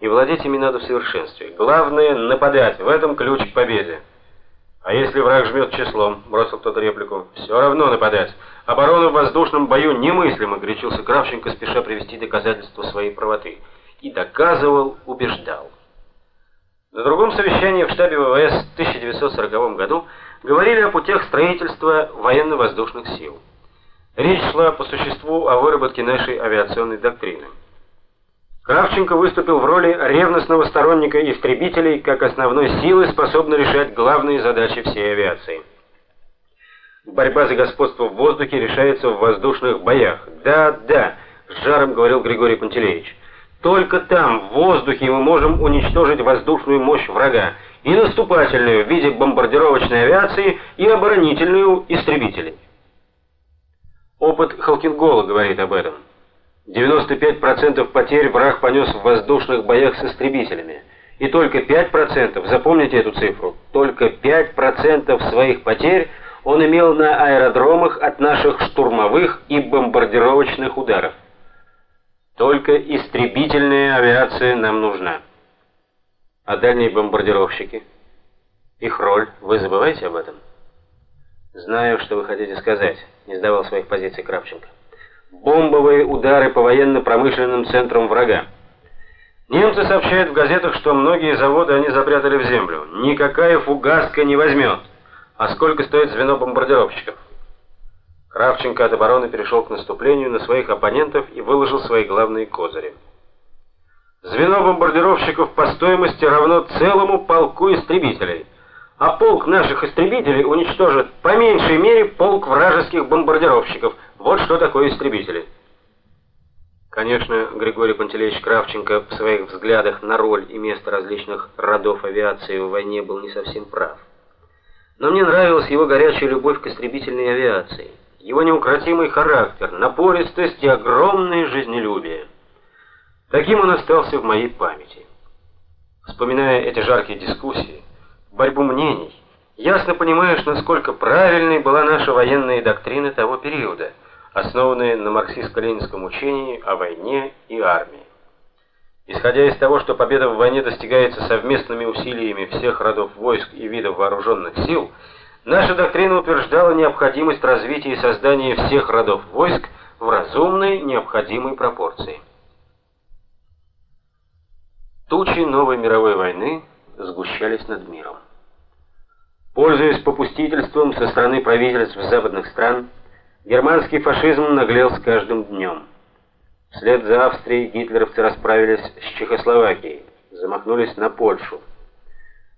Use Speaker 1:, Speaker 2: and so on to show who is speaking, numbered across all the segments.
Speaker 1: И владеть ими надо в совершенстве. Главное нападать, в этом ключ к победе. А если враг жмет числом, бросил кто-то реплику. Все равно нападать. Оборона в воздушном бою немыслима, горячился Кравченко, спеша привести доказательства своей правоты. И доказывал, убеждал. На другом совещании в штабе ВВС в 1940 году говорили о путях строительства военно-воздушных сил. Речь шла по существу о выработке нашей авиационной доктрины. Кравченко выступил в роли ревностного сторонника истребителей как основной силы, способной решать главные задачи всей авиации. Борьба за господство в воздухе решается в воздушных боях. Да, да, с жаром говорил Григорий Пантелеевич. Только там, в воздухе, мы можем уничтожить воздушную мощь врага, и наступательную в виде бомбардировочной авиации, и оборонительную истребителей. Опыт Халкингола говорит об этом. 95% потерь враг понес в воздушных боях с истребителями. И только 5%, запомните эту цифру, только 5% своих потерь он имел на аэродромах от наших штурмовых и бомбардировочных ударов. Только истребительная авиация нам нужна. А дальние бомбардировщики? Их роль, вы забываете об этом? Знаю, что вы хотите сказать, не сдавал своих позиций Кравченко бомбовые удары по военно-промышленным центрам врага. Немцы сообщают в газетах, что многие заводы они запрятали в землю. Никакая фугаска не возьмет. А сколько стоит звено бомбардировщиков? Кравченко от обороны перешел к наступлению на своих оппонентов и выложил свои главные козыри. Звено бомбардировщиков по стоимости равно целому полку истребителей, а полк наших истребителей уничтожит по меньшей мере полк вражеских бомбардировщиков – вот что такое истребители. Конечно, Григорий Пантелеевич Кравченко в своих взглядах на роль и место различных родов авиации в войне был не совсем прав. Но мне нравилась его горячая любовь к истребительной авиации, его неукротимый характер, напористость и огромное жизнелюбие. Таким он остался в моей памяти. Вспоминая эти жаркие дискуссии, борьбу мнений, ясно понимаешь, насколько правильной была наша военная доктрина того периода – основанные на марксистско-ленинском учении о войне и армии. Исходя из того, что победа в войне достигается совместными усилиями всех родов войск и видов вооруженных сил, наша доктрина утверждала необходимость развития и создания всех родов войск в разумной, необходимой пропорции. Тучи новой мировой войны сгущались над миром. Пользуясь попустительством со стороны правительств западных стран, Германский фашизм наглел с каждым днем. Вслед за Австрией гитлеровцы расправились с Чехословакией, замахнулись на Польшу.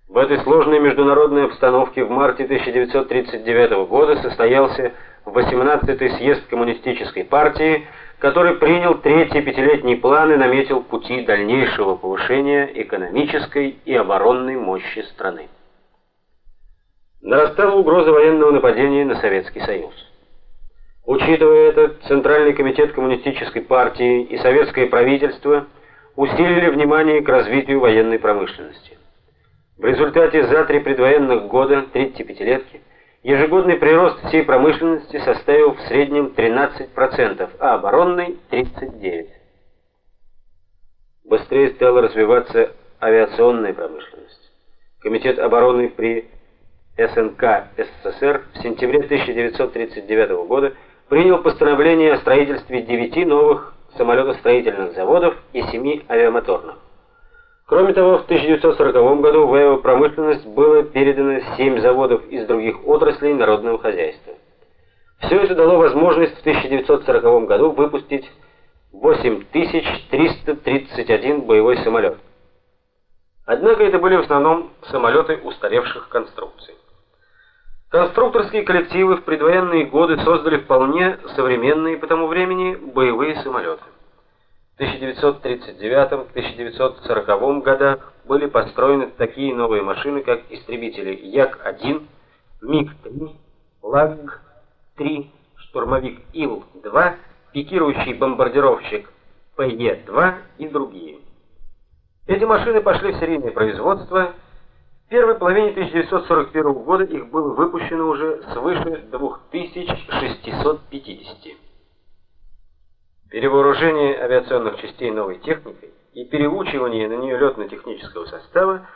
Speaker 1: В этой сложной международной обстановке в марте 1939 года состоялся 18-й съезд коммунистической партии, который принял третий пятилетний план и наметил пути дальнейшего повышения экономической и оборонной мощи страны. Нарастала угроза военного нападения на Советский Союз. Учитывая это, Центральный комитет коммунистической партии и советское правительство усилили внимание к развитию военной промышленности. В результате за три предвоенных года, третьей пятилетки, ежегодный прирост всей промышленности составил в среднем 13%, а оборонный 39%. Быстрее стала развиваться авиационная промышленность. Комитет обороны при СНК СССР в сентябре 1939 года принял постановление о строительстве девяти новых самолетостроительных заводов и семи авиамоторных. Кроме того, в 1940 году в авиапромышленность было передано семь заводов из других отраслей народного хозяйства. Все это дало возможность в 1940 году выпустить 8331 боевой самолет. Однако это были в основном самолеты устаревших конструкций. Конструкторские коллективы в предвоенные годы создали вполне современные по тому времени боевые самолеты. В 1939-1940 годах были построены такие новые машины, как истребители Як-1, МиГ-3, Лаг-3, штурмовик Ил-2, пикирующий бомбардировщик ПЕ-2 и другие. Эти машины пошли в серийное производство в первой половине 1941 года их было выпущено уже свыше 2650. Перевооружение авиационных частей новой техникой и переучивание на нее летно-технического состава